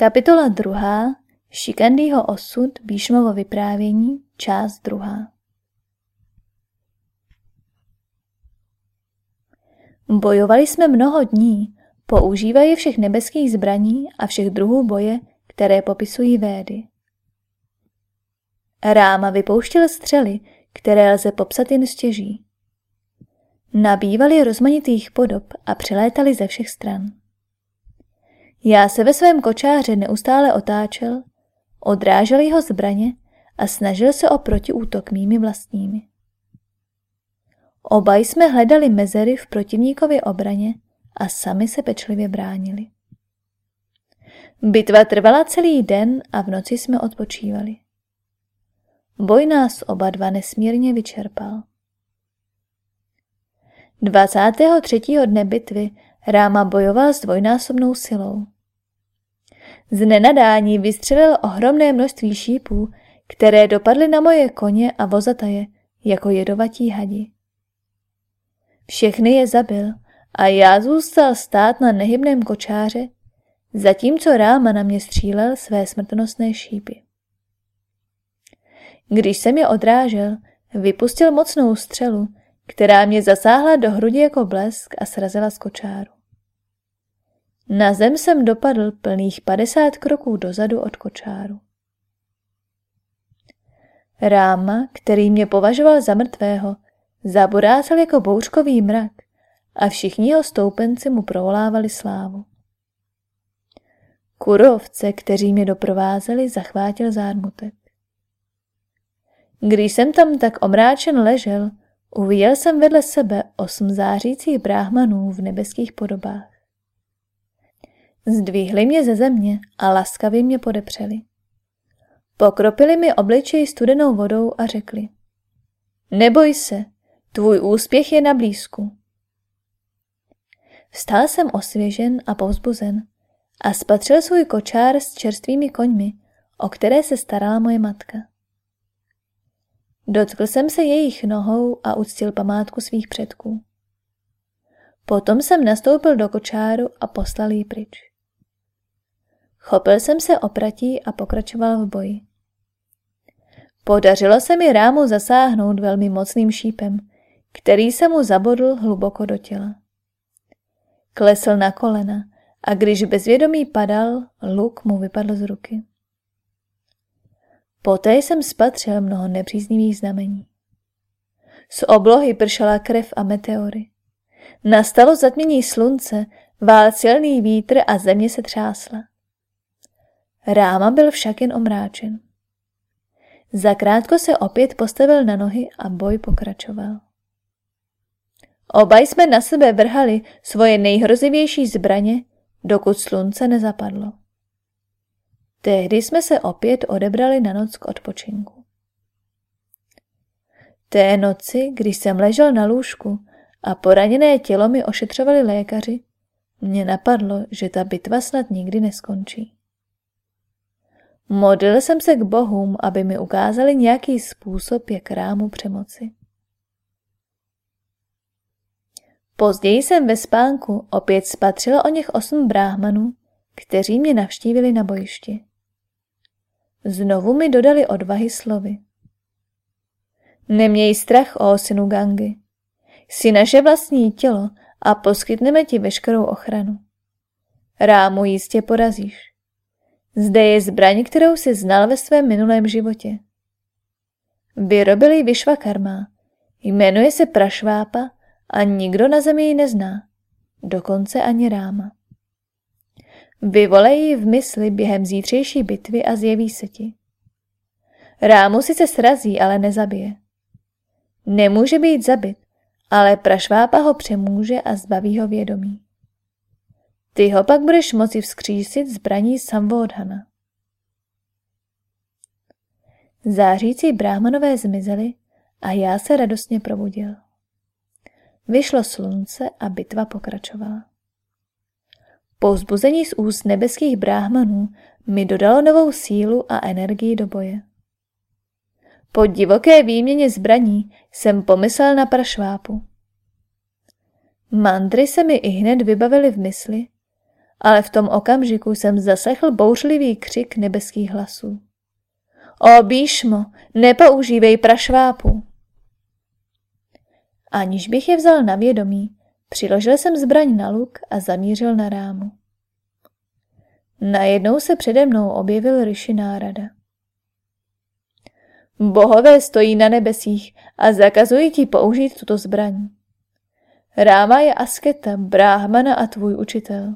Kapitola druhá. Šikandýho osud, Bíšmovo vyprávění, část druhá. Bojovali jsme mnoho dní, používají všech nebeských zbraní a všech druhů boje, které popisují védy. Ráma vypouštěl střely, které lze popsat jen stěží. Nabývali rozmanitých podob a přilétali ze všech stran. Já se ve svém kočáře neustále otáčel, odrážel jeho zbraně a snažil se o protiútok mými vlastními. Oba jsme hledali mezery v protivníkově obraně a sami se pečlivě bránili. Bitva trvala celý den a v noci jsme odpočívali. Boj nás oba dva nesmírně vyčerpal. 23. dne bitvy Ráma bojoval s dvojnásobnou silou. Z nenadání vystřelil ohromné množství šípů, které dopadly na moje koně a vozataje jako jedovatí hadi. Všechny je zabil a já zůstal stát na nehybném kočáře, zatímco Ráma na mě střílel své smrtonosné šípy. Když jsem je odrážel, vypustil mocnou střelu, která mě zasáhla do hrudi jako blesk a srazila z kočáru. Na zem jsem dopadl plných padesát kroků dozadu od kočáru. Ráma, který mě považoval za mrtvého, zaborácel jako bouřkový mrak a všichni jeho stoupenci mu provolávali slávu. Kurovce, kteří mě doprovázeli, zachvátil zármutek. Když jsem tam tak omráčen ležel, uviděl jsem vedle sebe osm zářících bráhmanů v nebeských podobách. Zdvihli mě ze země a laskavě mě podepřeli. Pokropili mi obličej studenou vodou a řekli. Neboj se, tvůj úspěch je na blízku. Vstal jsem osvěžen a povzbuzen a spatřil svůj kočár s čerstvými koňmi, o které se starala moje matka. Dotkl jsem se jejich nohou a uctil památku svých předků. Potom jsem nastoupil do kočáru a poslal jí pryč. Chopil jsem se opratí a pokračoval v boji. Podařilo se mi rámu zasáhnout velmi mocným šípem, který se mu zabodl hluboko do těla. Klesl na kolena a když bezvědomí padal, luk mu vypadl z ruky. Poté jsem spatřil mnoho nepříznivých znamení. Z oblohy pršela krev a meteory. Nastalo zatmění slunce, vál silný vítr a země se třásla. Ráma byl však jen omráčen. Zakrátko se opět postavil na nohy a boj pokračoval. Oba jsme na sebe vrhali svoje nejhrozivější zbraně, dokud slunce nezapadlo. Tehdy jsme se opět odebrali na noc k odpočinku. Té noci, když jsem ležel na lůžku a poraněné tělo mi ošetřovali lékaři, mě napadlo, že ta bitva snad nikdy neskončí. Modlil jsem se k bohům, aby mi ukázali nějaký způsob, jak rámu přemoci. Později jsem ve spánku opět spatřila o něch osm bráhmanů, kteří mě navštívili na bojišti. Znovu mi dodali odvahy slovy. Neměj strach, o synu Gangy. Jsi naše vlastní tělo a poskytneme ti veškerou ochranu. Rámu jistě porazíš. Zde je zbraň, kterou si znal ve svém minulém životě. Vyrobili Vyšvakarma. Jmenuje se Prašvápa a nikdo na zemi ji nezná. Dokonce ani Ráma. Vyvolej ji v mysli během zítřejší bitvy a zjeví se ti. Rámu sice srazí, ale nezabije. Nemůže být zabit, ale prašvápa ho přemůže a zbaví ho vědomí. Ty ho pak budeš moci vzkřísit zbraní Samvodhana. Zářící bráhmanové zmizely a já se radostně probudil. Vyšlo slunce a bitva pokračovala. Povzbuzení z úst nebeských bráhmanů mi dodalo novou sílu a energii do boje. Po divoké výměně zbraní jsem pomyslel na prašvápu. Mandry se mi i hned vybavily v mysli ale v tom okamžiku jsem zaslechl bouřlivý křik nebeských hlasů. O Bíšmo, nepoužívej prašvápu. Aniž bych je vzal na vědomí, přiložil jsem zbraň na luk a zamířil na rámu. Najednou se přede mnou objevil Rishi Nárada. Bohové stojí na nebesích a zakazují ti použít tuto zbraň. Ráma je asketa, bráhmana a tvůj učitel.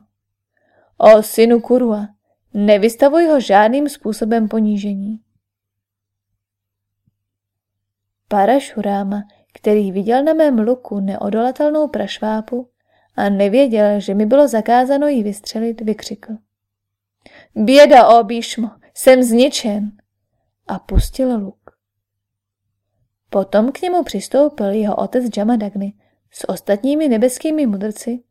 O synu Kurua, nevystavuj ho žádným způsobem ponížení. Parašuráma, který viděl na mém luku neodolatelnou prašvápu a nevěděl, že mi bylo zakázáno jí vystřelit, vykřikl. Běda, o Bíšmo, jsem zničen! A pustil luk. Potom k němu přistoupil jeho otec Jamadagni s ostatními nebeskými mudrci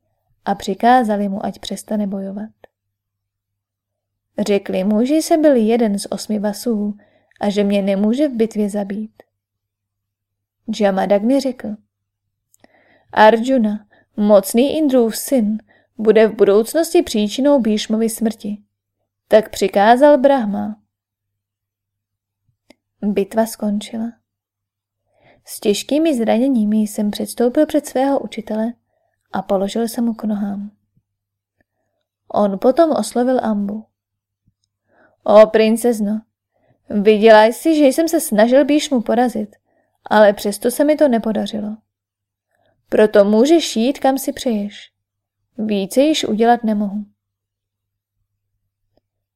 a přikázali mu, ať přestane bojovat. Řekli mu, že jsem byl jeden z osmi vasů a že mě nemůže v bitvě zabít. Jamadagni řekl. Arjuna, mocný Indrův syn, bude v budoucnosti příčinou Bíšmovy smrti. Tak přikázal Brahma. Bitva skončila. S těžkými zraněními jsem předstoupil před svého učitele a položil se mu k nohám. On potom oslovil Ambu. O princezno, viděla jsi, že jsem se snažil mu porazit, ale přesto se mi to nepodařilo. Proto můžeš jít, kam si přeješ. Více již udělat nemohu.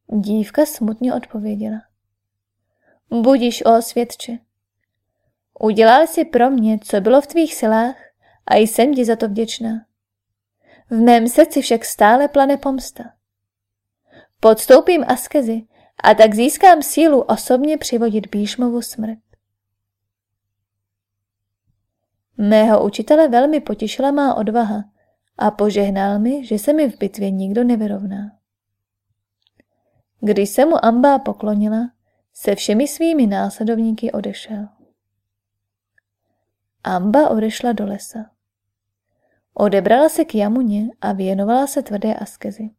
Dívka smutně odpověděla. Budíš, o svědče. Udělal jsi pro mě, co bylo v tvých silách a jsem ti za to vděčná. V mém srdci však stále plane pomsta. Podstoupím askezi a tak získám sílu osobně přivodit Bíšmovu smrt. Mého učitele velmi potěšila má odvaha a požehnal mi, že se mi v bitvě nikdo nevyrovná. Když se mu Amba poklonila, se všemi svými následovníky odešel. Amba odešla do lesa. Odebrala se k jamuně a věnovala se tvrdé askezi.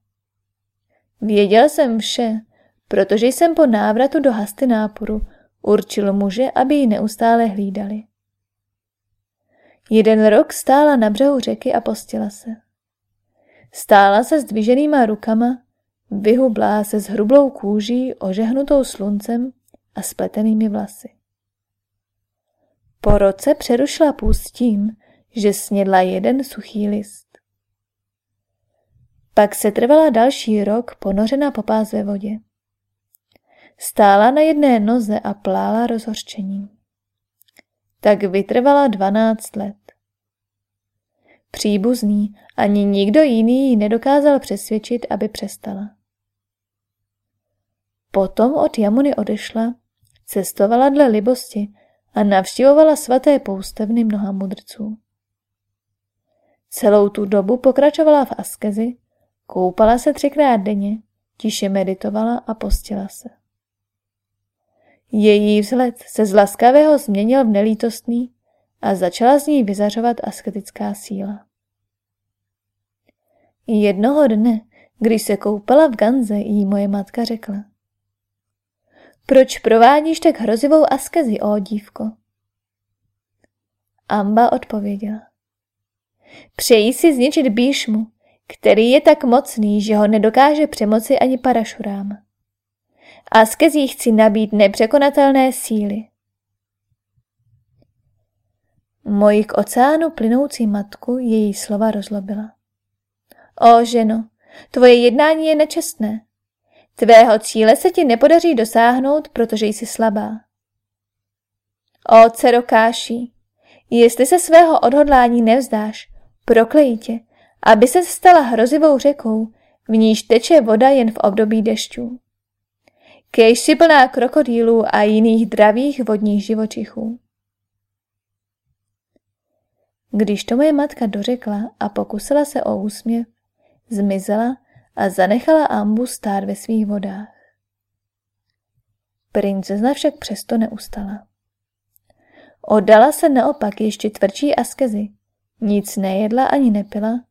Věděl jsem vše, protože jsem po návratu do hasty náporu určil muže, aby ji neustále hlídali. Jeden rok stála na břehu řeky a postila se. Stála se zdviženýma rukama, vyhublá se s hrublou kůží, ožehnutou sluncem a spletenými vlasy. Po roce přerušila půst tím, že snědla jeden suchý list. Pak se trvala další rok ponořena po pás ve vodě. Stála na jedné noze a plála rozhořčením. Tak vytrvala dvanáct let. Příbuzný ani nikdo jiný ji nedokázal přesvědčit, aby přestala. Potom od Jamuny odešla, cestovala dle libosti a navštěvovala svaté poustevny mnoha mudrců. Celou tu dobu pokračovala v askezi, koupala se třikrát denně, tiše meditovala a postila se. Její vzhled se z laskavého změnil v nelítostný a začala z ní vyzařovat asketická síla. Jednoho dne, když se koupala v Ganze, jí moje matka řekla – proč provádíš tak hrozivou askezi, ó dívko? Amba odpověděla. Přeji si zničit Bíšmu, který je tak mocný, že ho nedokáže přemoci ani Parašurám. Askezí chci nabít nepřekonatelné síly. Moji k oceánu plynoucí matku její slova rozlobila. O ženo, tvoje jednání je nečestné. Tvého cíle se ti nepodaří dosáhnout, protože jsi slabá. O cerokáši, jestli se svého odhodlání nevzdáš, proklejí tě, aby se stala hrozivou řekou, v níž teče voda jen v období dešťů. Kejš si plná krokodýlů a jiných dravých vodních živočichů. Když to moje matka dořekla a pokusila se o úsměv, zmizela a zanechala Ambu stát ve svých vodách. Princezna však přesto neustala. Oddala se naopak ještě tvrdší askezi, nic nejedla ani nepila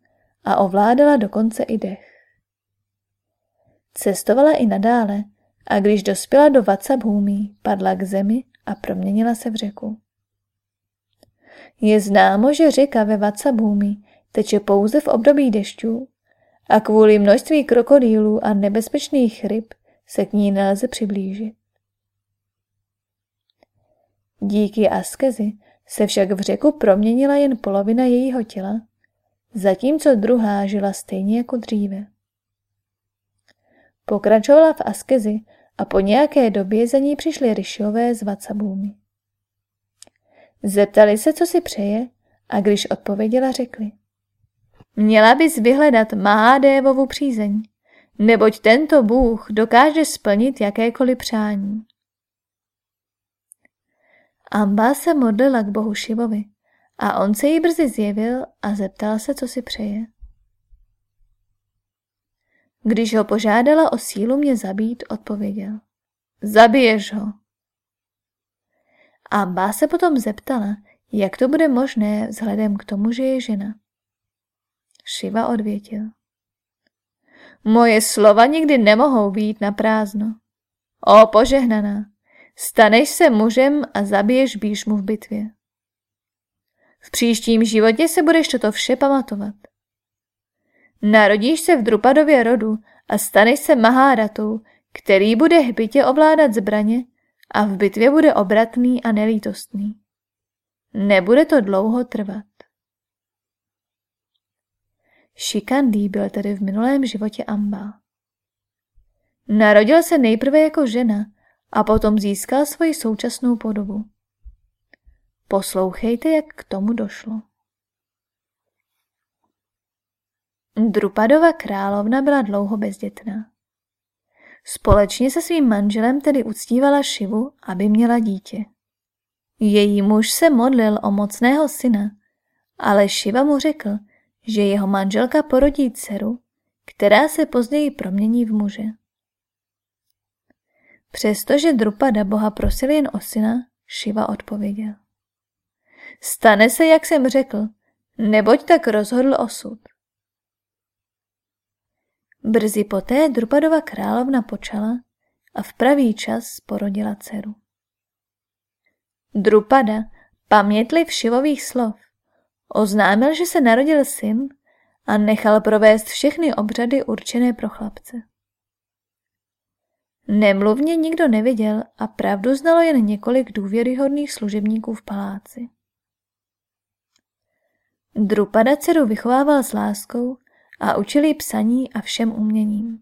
a ovládala dokonce i dech. Cestovala i nadále a když dospěla do Vatsabhumi, padla k zemi a proměnila se v řeku. Je známo, že řeka ve Vatsabhumi teče pouze v období dešťů a kvůli množství krokodýlů a nebezpečných ryb se k ní nelze přiblížit. Díky askezi se však v řeku proměnila jen polovina jejího těla, zatímco druhá žila stejně jako dříve. Pokračovala v askezi a po nějaké době za ní přišli ryšiové z Vatsabůmy. Zeptali se, co si přeje, a když odpověděla, řekli. Měla bys vyhledat Mahádévovu přízeň, neboť tento bůh dokáže splnit jakékoliv přání. Amba se modlila k bohu Šivovi a on se jí brzy zjevil a zeptal se, co si přeje. Když ho požádala o sílu mě zabít, odpověděl. Zabiješ ho. Amba se potom zeptala, jak to bude možné vzhledem k tomu, že je žena. Šiva odvětil. Moje slova nikdy nemohou být na prázdno. O požehnaná, staneš se mužem a zabiješ Bíšmu v bitvě. V příštím životě se budeš toto vše pamatovat. Narodíš se v Drupadově rodu a staneš se Maháratou, který bude hbitě ovládat zbraně a v bitvě bude obratný a nelítostný. Nebude to dlouho trvat. Šikandý byl tedy v minulém životě Amba. Narodil se nejprve jako žena a potom získal svoji současnou podobu. Poslouchejte, jak k tomu došlo. Drupadova královna byla dlouho bezdětná. Společně se svým manželem tedy uctívala Šivu, aby měla dítě. Její muž se modlil o mocného syna, ale Šiva mu řekl, že jeho manželka porodí dceru, která se později promění v muže. Přestože Drupada boha prosil jen o syna, Šiva odpověděl. Stane se, jak jsem řekl, neboť tak rozhodl osud. Brzy poté Drupadova královna počala a v pravý čas porodila dceru. Drupada, pamětliv šivových slov, oznámil, že se narodil syn a nechal provést všechny obřady určené pro chlapce. Nemluvně nikdo neviděl a pravdu znalo jen několik důvěryhodných služebníků v paláci. Drupada dceru vychovával s láskou a učili psaní a všem uměním.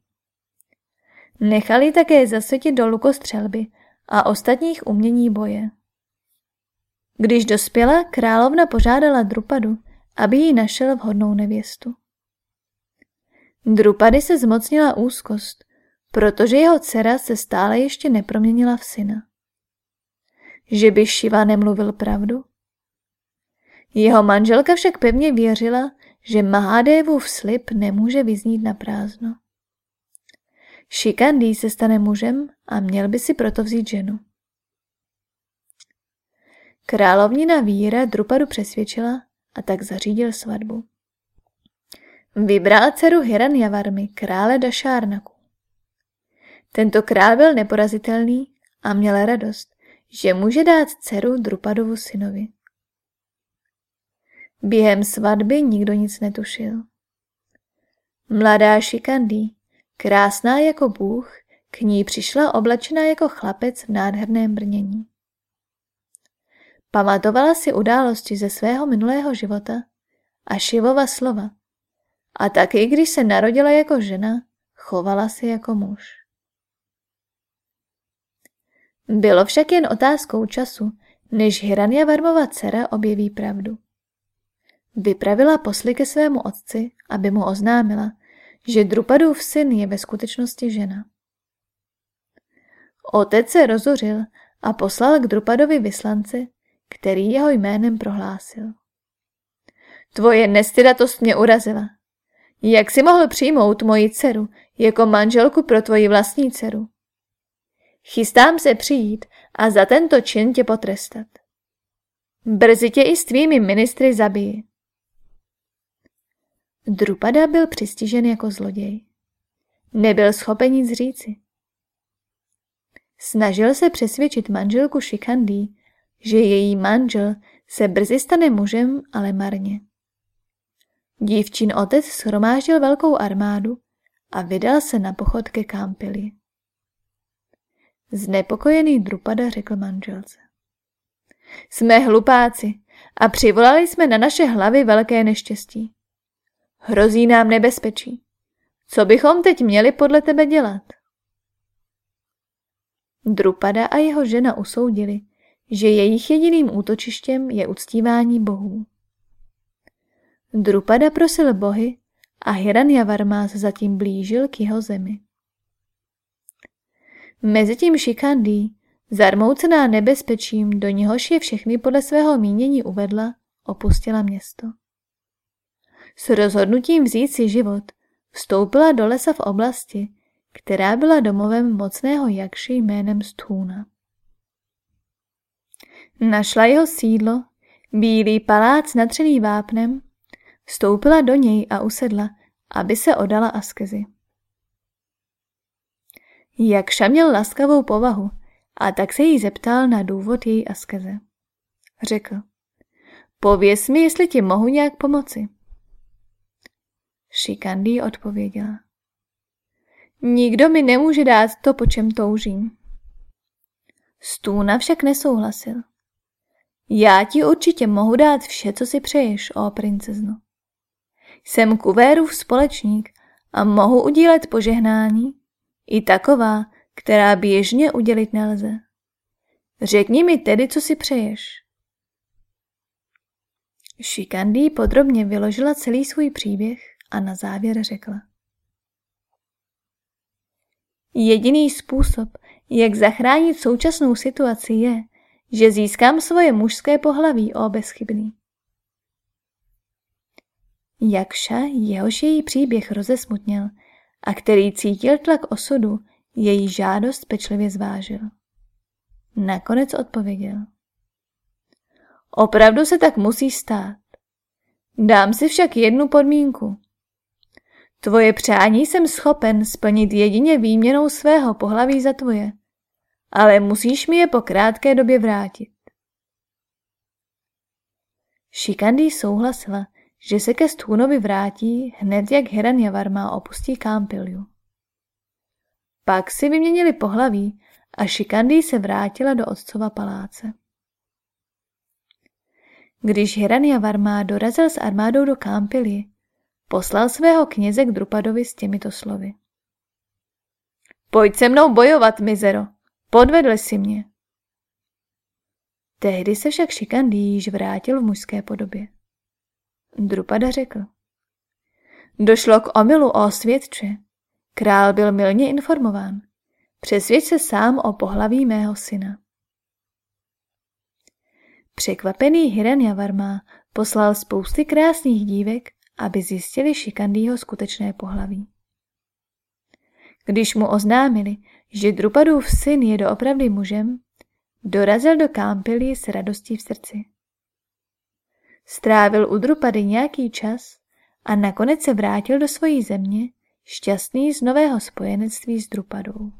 Nechali také zasvětit do lukostřelby a ostatních umění boje. Když dospěla, královna požádala Drupadu, aby jí našel vhodnou nevěstu. Drupady se zmocnila úzkost, protože jeho dcera se stále ještě neproměnila v syna. Že by Šiva nemluvil pravdu? Jeho manželka však pevně věřila, že Mahadevův slib nemůže vyznít na prázdno. Šikandý se stane mužem a měl by si proto vzít ženu. Královnina víra Drupadu přesvědčila a tak zařídil svatbu. Vybral dceru Hiranyavarmy, krále Dašárnaku. Tento král byl neporazitelný a měl radost, že může dát dceru Drupadovu synovi. Během svatby nikdo nic netušil. Mladá Šikandý, krásná jako bůh, k ní přišla oblečená jako chlapec v nádherném brnění. Pamatovala si události ze svého minulého života a Šivova slova. A taky, když se narodila jako žena, chovala se jako muž. Bylo však jen otázkou času, než Hirania Varmova dcera objeví pravdu. Vypravila posly ke svému otci, aby mu oznámila, že Drupadův syn je ve skutečnosti žena. Otec se rozuřil a poslal k Drupadovi vyslance, který jeho jménem prohlásil. Tvoje nestydatost mě urazila. Jak jsi mohl přijmout moji dceru jako manželku pro tvoji vlastní dceru? Chystám se přijít a za tento čin tě potrestat. Brzy tě i s tvými ministry zabiji. Drupada byl přistižen jako zloděj. nebyl schopen nic říci. Snažil se přesvědčit manželku Šikandý, že její manžel se brzy stane mužem, ale marně. Dívčin otec shromáždil velkou armádu a vydal se na pochod ke Kámpili. Znepokojený Drupada řekl manželce. Jsme hlupáci a přivolali jsme na naše hlavy velké neštěstí. Hrozí nám nebezpečí. Co bychom teď měli podle tebe dělat? Drupada a jeho žena usoudili, že jejich jediným útočištěm je uctívání bohů. Drupada prosil bohy a Hiranyavarma se zatím blížil k jeho zemi. Mezitím Šikandý, zarmoucená nebezpečím, do něhož je všechny podle svého mínění uvedla, opustila město. S rozhodnutím vzít si život vstoupila do lesa v oblasti, která byla domovem mocného jakši jménem Stůna. Našla jeho sídlo, bílý palác natřený vápnem, vstoupila do něj a usedla, aby se odala askezi. Jakša měl laskavou povahu a tak se jí zeptal na důvod její askeze. Řekl, pověz mi, jestli ti mohu nějak pomoci. Šikandý odpověděla. Nikdo mi nemůže dát to, po čem toužím. Stůna však nesouhlasil. Já ti určitě mohu dát vše, co si přeješ, o princezno. Jsem kuvérův společník a mohu udílet požehnání, i taková, která běžně udělit nelze. Řekni mi tedy, co si přeješ. Šikandý podrobně vyložila celý svůj příběh a na závěr řekla. Jediný způsob, jak zachránit současnou situaci je, že získám svoje mužské pohlaví, o bezchybný. Jakša, jehož její příběh rozesmutněl a který cítil tlak osudu, její žádost pečlivě zvážil. Nakonec odpověděl. Opravdu se tak musí stát. Dám si však jednu podmínku. Tvoje přání jsem schopen splnit jedině výměnou svého pohlaví za tvoje, ale musíš mi je po krátké době vrátit. Šikandý souhlasila, že se ke Stůnovi vrátí hned jak Hiranyavarma opustí Kámpiliu. Pak si vyměnili pohlaví a Šikandý se vrátila do otcova paláce. Když Hiranyavarma dorazil s armádou do Kámpily, poslal svého kněze k Drupadovi s těmito slovy. Pojď se mnou bojovat, mizero, podvedl si mě. Tehdy se však Šikandý již vrátil v mužské podobě. Drupada řekl. Došlo k omilu o svědče. Král byl milně informován. Přesvědč se sám o pohlaví mého syna. Překvapený Hiranyavarma poslal spousty krásných dívek, aby zjistili Šikandýho skutečné pohlaví. Když mu oznámili, že Drupadův syn je doopravdy mužem, dorazil do Kámpily s radostí v srdci. Strávil u Drupady nějaký čas a nakonec se vrátil do svojí země, šťastný z nového spojenectví s Drupadou.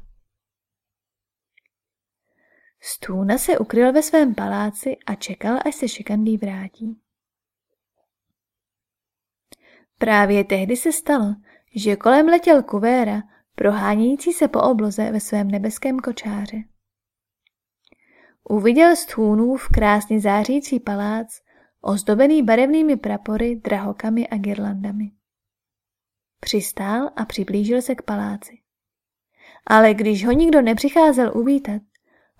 Stůna se ukryl ve svém paláci a čekal, až se Šikandý vrátí. Právě tehdy se stalo, že kolem letěl kuvéra, prohánějící se po obloze ve svém nebeském kočáře. Uviděl stůnův krásně zářící palác ozdobený barevnými prapory, drahokami a girlandami. Přistál a přiblížil se k paláci. Ale když ho nikdo nepřicházel uvítat,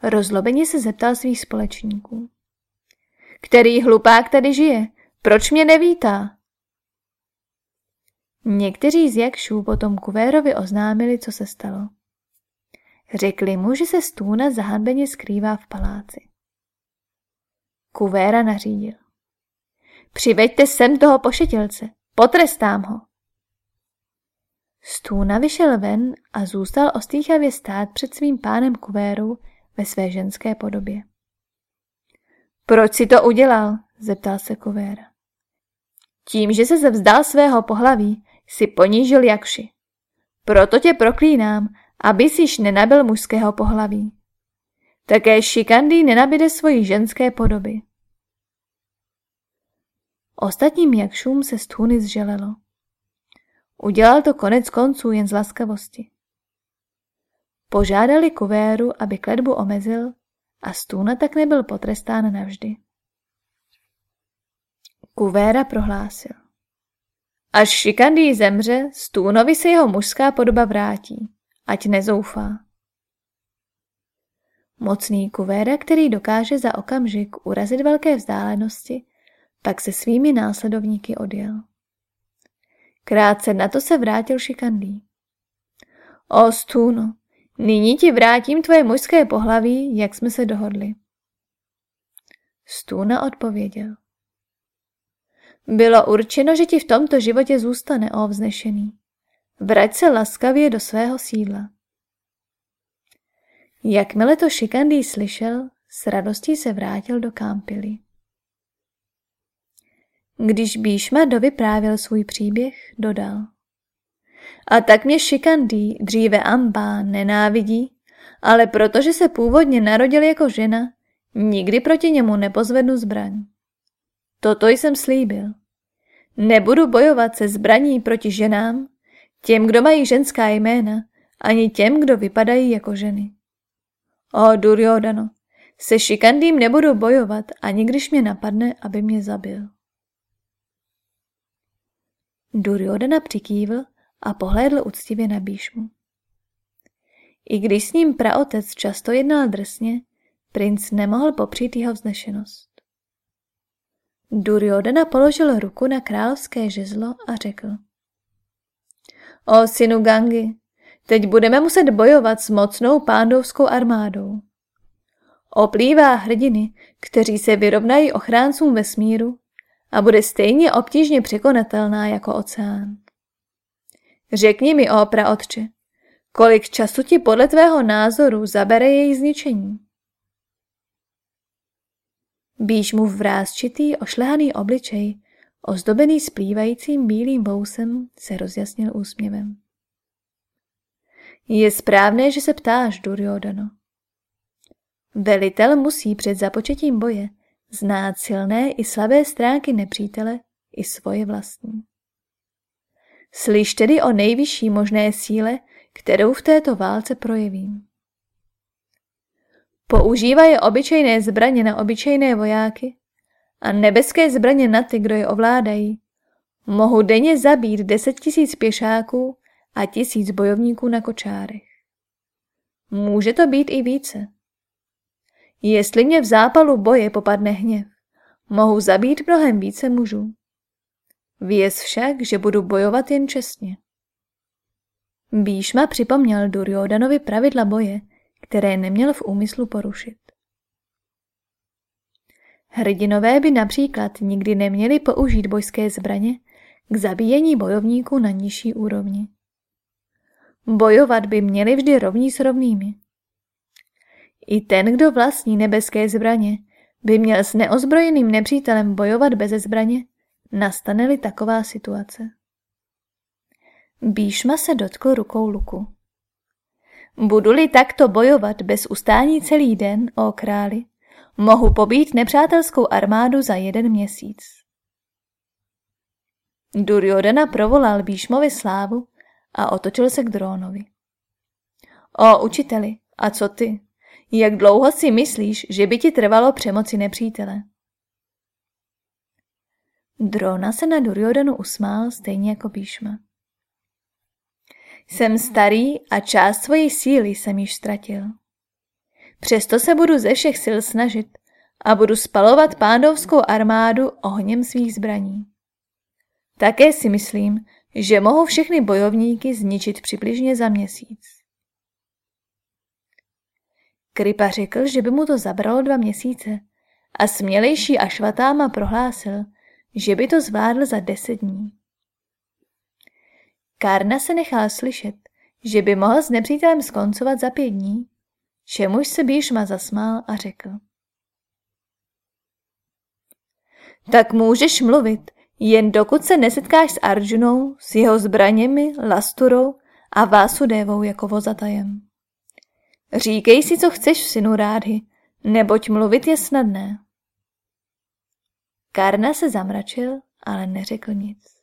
rozlobeně se zeptal svých společníků. Který hlupák tady žije? Proč mě nevítá? Někteří z jakšů potom Kuvérovi oznámili, co se stalo. Řekli mu, že se stůna zahanbeně skrývá v paláci. Kuvéra nařídil. Přiveďte sem toho pošetilce, potrestám ho. Stůna vyšel ven a zůstal ostýchavě stát před svým pánem Kuvérou ve své ženské podobě. Proč si to udělal? zeptal se Kuvéra. Tím, že se vzdal svého pohlaví, si ponížil jakši. Proto tě proklínám, abys již nenabil mužského pohlaví. Také Šikandý nenabide svoji ženské podoby. Ostatním jakšům se stůny zželelo. Udělal to konec konců jen z laskavosti. Požádali kuvéru, aby kletbu omezil a Stůna tak nebyl potrestán navždy. Kuvéra prohlásil. Až Šikandý zemře, Stůnovi se jeho mužská podoba vrátí, ať nezoufá. Mocný kuvéra, který dokáže za okamžik urazit velké vzdálenosti, pak se svými následovníky odjel. Krátce na to se vrátil Šikandý. O Stůno, nyní ti vrátím tvoje mužské pohlaví, jak jsme se dohodli. Stůna odpověděl. Bylo určeno, že ti v tomto životě zůstane, o vznešený. Vrať se laskavě do svého sídla. Jakmile to Šikandý slyšel, s radostí se vrátil do Kámpily. Když Bíšma dovyprávěl svůj příběh, dodal. A tak mě Šikandý, dříve Amba, nenávidí, ale protože se původně narodil jako žena, nikdy proti němu nepozvednu zbraň. Toto jsem slíbil. Nebudu bojovat se zbraní proti ženám, těm, kdo mají ženská jména, ani těm, kdo vypadají jako ženy. O Duryodano, se šikandým nebudu bojovat, ani když mě napadne, aby mě zabil. Duryodana přikývl a pohlédl úctivě na Bíšmu. I když s ním praotec často jednal drsně, princ nemohl popřít jeho vznešenost. Duryodhana položil ruku na královské žezlo a řekl. O synu Gangi, teď budeme muset bojovat s mocnou pándovskou armádou. Oplývá hrdiny, kteří se vyrovnají ochráncům vesmíru a bude stejně obtížně překonatelná jako oceán. Řekni mi, ó praotče, kolik času ti podle tvého názoru zabere její zničení? mu vrázčitý, ošlehaný obličej, ozdobený splývajícím bílým vousem, se rozjasnil úsměvem. Je správné, že se ptáš, Duryodano. Velitel musí před započetím boje znát silné i slabé stránky nepřítele i svoje vlastní. Slyš tedy o nejvyšší možné síle, kterou v této válce projevím. Používají obyčejné zbraně na obyčejné vojáky a nebeské zbraně na ty, kdo je ovládají. Mohu denně zabít deset tisíc pěšáků a tisíc bojovníků na kočárech. Může to být i více. Jestli mě v zápalu boje popadne hněv, mohu zabít mnohem více mužů. Věz však, že budu bojovat jen čestně. Bíšma připomněl Duryodanovi pravidla boje, které neměl v úmyslu porušit. Hrdinové by například nikdy neměli použít bojské zbraně k zabíjení bojovníků na nižší úrovni. Bojovat by měli vždy rovní s rovnými. I ten, kdo vlastní nebeské zbraně, by měl s neozbrojeným nepřítelem bojovat bez zbraně, nastane-li taková situace. Bíšma se dotkl rukou luku. Budu-li takto bojovat bez ustání celý den, o králi, mohu pobít nepřátelskou armádu za jeden měsíc. Duryodhana provolal Bíšmovi slávu a otočil se k Drónovi. O učiteli, a co ty? Jak dlouho si myslíš, že by ti trvalo přemoci nepřítele? Drona se na Duryodhanu usmál stejně jako Bíšma. Jsem starý a část svojí síly jsem již ztratil. Přesto se budu ze všech sil snažit a budu spalovat pándovskou armádu ohněm svých zbraní. Také si myslím, že mohu všechny bojovníky zničit přibližně za měsíc. Kripa řekl, že by mu to zabralo dva měsíce a smělejší Ašvatáma prohlásil, že by to zvládl za deset dní. Karna se nechal slyšet, že by mohl s nepřítelem skoncovat za pět dní, čemuž se Bíšma zasmál a řekl. Tak můžeš mluvit, jen dokud se nesetkáš s Arjunou, s jeho zbraněmi, lasturou a Vásudévou jako vozatajem. Říkej si, co chceš, synu Rádhy, neboť mluvit je snadné. Karna se zamračil, ale neřekl nic.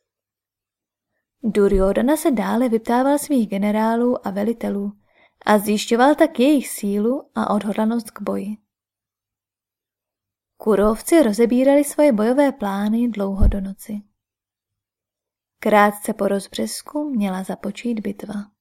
Duryodhana se dále vyptával svých generálů a velitelů a zjišťoval tak jejich sílu a odhodlanost k boji. Kurovci rozebírali svoje bojové plány dlouho do noci. Krátce po rozbřesku měla započít bitva.